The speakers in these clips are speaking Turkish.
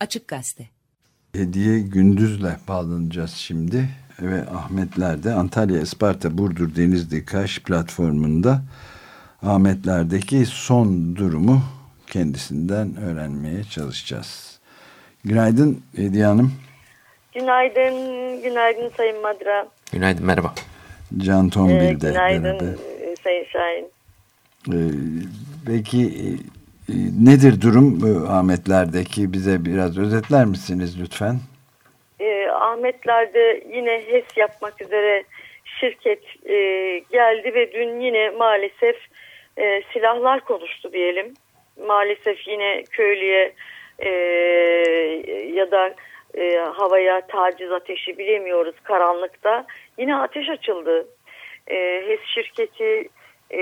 Açık Gazete. Hediye Gündüz'le bağlanacağız şimdi ve Ahmetler'de Antalya, Isparta, Burdur, Denizli, Kaş platformunda Ahmetler'deki son durumu kendisinden öğrenmeye çalışacağız. Günaydın Hediye Hanım. Günaydın, günaydın Sayın Madra. Günaydın, merhaba. Can Tombil'de. Ee, günaydın beraber. Sayın Şahin. Ee, peki e, nedir durum Ahmetler'deki? Bize biraz özetler misiniz lütfen? Ee, Ahmetler'de yine HES yapmak üzere şirket e, geldi ve dün yine maalesef e, silahlar konuştu diyelim. Maalesef yine köylüye e, ya da e, havaya taciz ateşi bilemiyoruz karanlıkta. Yine ateş açıldı. E, HES şirketi e,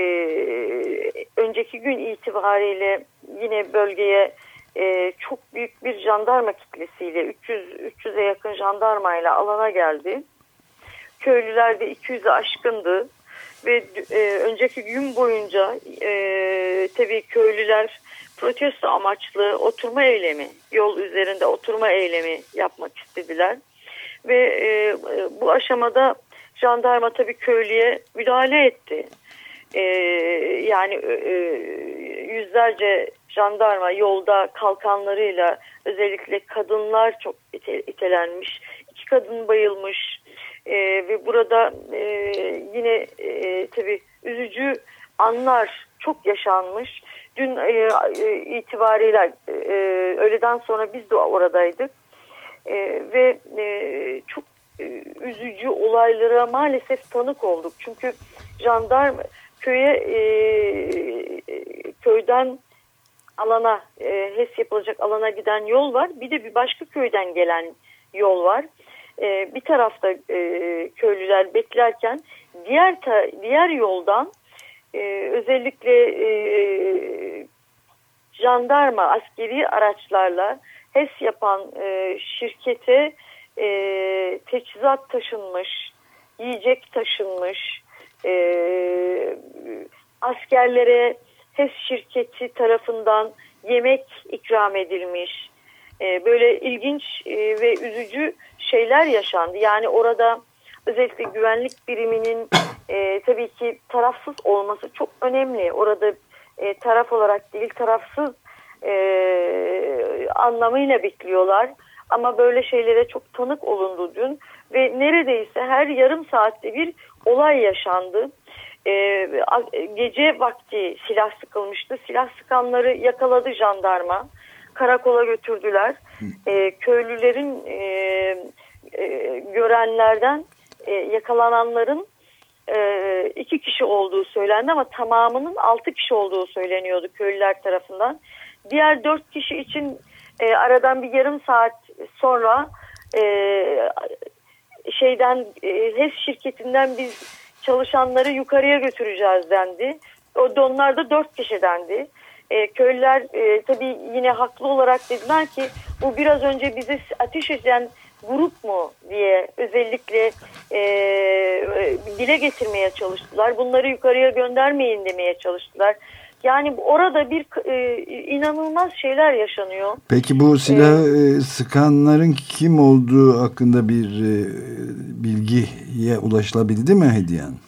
önceki gün itibariyle yine bölgeye e, çok büyük bir jandarma kitlesiyle 300 300'e yakın jandarmayla alana geldi. Köylüler de 200'e aşkındı ve e, önceki gün boyunca e, tabii köylüler protesto amaçlı oturma eylemi, yol üzerinde oturma eylemi yapmak istediler. Ve e, bu aşamada jandarma tabii köylüye müdahale etti. E, yani e, yüzlerce jandarma yolda kalkanlarıyla özellikle kadınlar çok ite, itelenmiş. İki kadın bayılmış. E, ve burada e, yine e, tabii üzücü anlar çok yaşanmış. Dün e, itibariyle e, öğleden sonra biz de oradaydık. E, ve e, çok e, üzücü olaylara maalesef tanık olduk. Çünkü jandarma köye e, köyden alana e, HES yapılacak alana giden yol var. Bir de bir başka köyden gelen yol var. E, bir tarafta e, köylüler beklerken diğer ta, diğer yoldan e, özellikle e, jandarma askeri araçlarla HES yapan e, şirkete e, teçhizat taşınmış, yiyecek taşınmış, e, askerlere HES şirketi tarafından yemek ikram edilmiş. E, böyle ilginç e, ve üzücü şeyler yaşandı. Yani orada özellikle güvenlik biriminin e, tabii ki tarafsız olması çok önemli. Orada e, taraf olarak değil tarafsız e, anlamıyla bekliyorlar. Ama böyle şeylere çok tanık olundu dün ve neredeyse her yarım saatte bir olay yaşandı. Ee, gece vakti silah sıkılmıştı. Silah sıkanları yakaladı jandarma. Karakola götürdüler. Ee, köylülerin e, e, görenlerden e, yakalananların e, iki kişi olduğu söylendi ama tamamının altı kişi olduğu söyleniyordu köylüler tarafından. Diğer dört kişi için e, aradan bir yarım saat sonra e, şeyden e, HES şirketinden biz çalışanları yukarıya götüreceğiz dendi. O donlar da dört kişi dendi. E, köylüler e, tabii yine haklı olarak dediler ki bu biraz önce bize ateş eden grup mu diye özellikle e, dile getirmeye çalıştılar. Bunları yukarıya göndermeyin demeye çalıştılar. Yani orada bir e, inanılmaz şeyler yaşanıyor. Peki bu silah ee, sıkanların kim olduğu hakkında bir e, bilgiye ulaşılabildi mi Hediye Hanım?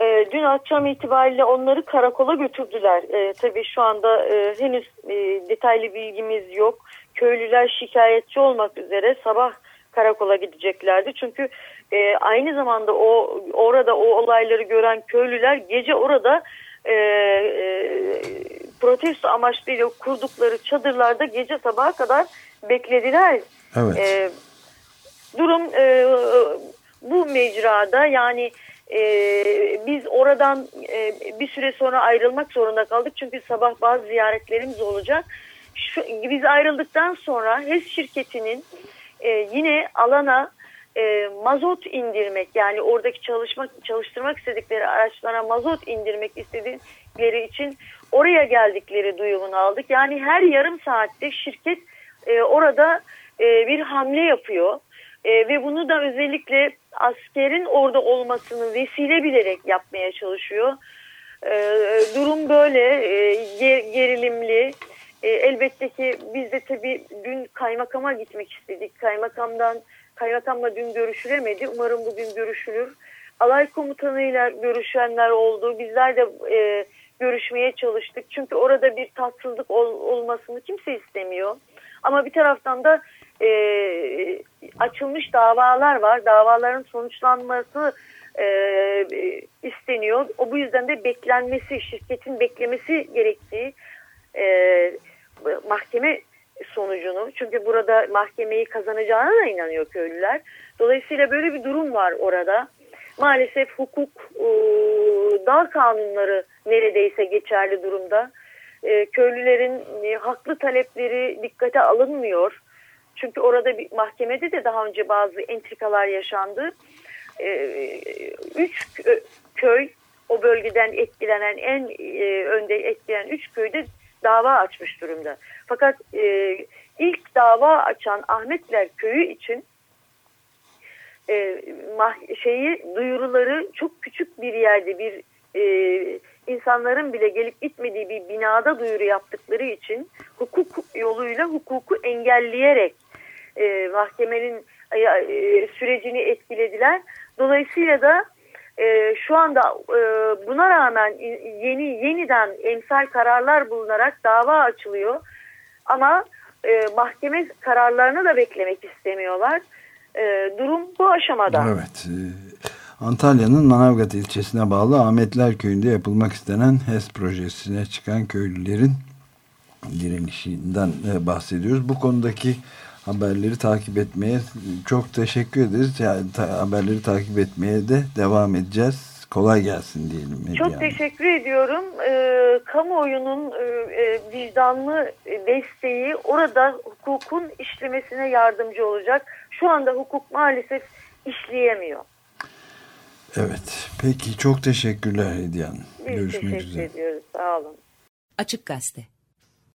E, dün akşam itibariyle onları karakola götürdüler. E, tabii şu anda e, henüz e, detaylı bilgimiz yok. Köylüler şikayetçi olmak üzere sabah karakola gideceklerdi. Çünkü e, aynı zamanda o orada o olayları gören köylüler gece orada e, e, protesto amaçlıyla kurdukları çadırlarda gece sabaha kadar beklediler. Evet. E, durum e, bu mecrada yani e, biz oradan e, bir süre sonra ayrılmak zorunda kaldık. Çünkü sabah bazı ziyaretlerimiz olacak. Şu, biz ayrıldıktan sonra HES şirketinin e, yine alana e, mazot indirmek yani oradaki çalışmak çalıştırmak istedikleri araçlara mazot indirmek istedikleri için oraya geldikleri duyumunu aldık. Yani her yarım saatte şirket e, orada e, bir hamle yapıyor e, ve bunu da özellikle askerin orada olmasını vesile bilerek yapmaya çalışıyor. E, durum böyle e, gerilimli. E, elbette ki biz de tabii dün kaymakama gitmek istedik. Kaymakamdan kaymakamla dün görüşülemedi. Umarım bugün görüşülür. Alay komutanıyla görüşenler oldu. Bizler de e, görüşmeye çalıştık. Çünkü orada bir tatsızlık ol, olmasını kimse istemiyor. Ama bir taraftan da e, açılmış davalar var. Davaların sonuçlanması e, isteniyor. O bu yüzden de beklenmesi, şirketin beklemesi gerektiği e, mahkeme sonucunu. Çünkü burada mahkemeyi kazanacağına da inanıyor köylüler. Dolayısıyla böyle bir durum var orada. Maalesef hukuk, e, dar kanunları neredeyse geçerli durumda. E, köylülerin e, haklı talepleri dikkate alınmıyor. Çünkü orada bir mahkemede de daha önce bazı entrikalar yaşandı. Üç köy o bölgeden etkilenen en önde etkilenen üç köyde dava açmış durumda. Fakat e, ilk dava açan Ahmetler köyü için e, mah, şeyi duyuruları çok küçük bir yerde bir e, insanların bile gelip gitmediği bir binada duyuru yaptıkları için hukuk yoluyla hukuku engelleyerek e, mahkemenin e, e, sürecini etkilediler. Dolayısıyla da e, şu anda e, buna rağmen yeni yeniden emsal kararlar bulunarak dava açılıyor. Ama e, mahkeme kararlarını da beklemek istemiyorlar. E, durum bu aşamada. Evet. E, Antalya'nın Manavgat ilçesine bağlı Ahmetler Köyü'nde yapılmak istenen HES projesine çıkan köylülerin direnişinden e, bahsediyoruz. Bu konudaki haberleri takip etmeye çok teşekkür ederiz. Yani, ta, haberleri takip etmeye de devam edeceğiz. Kolay gelsin diyelim. Çok teşekkür ediyorum. Ee, kamuoyunun e, e vicdanlı desteği orada hukukun işlemesine yardımcı olacak. Şu anda hukuk maalesef işleyemiyor. Evet. Peki çok teşekkürler Hediye Hanım. Biz Görüşmek teşekkür üzere. ediyoruz. Sağ olun. Açık Gazete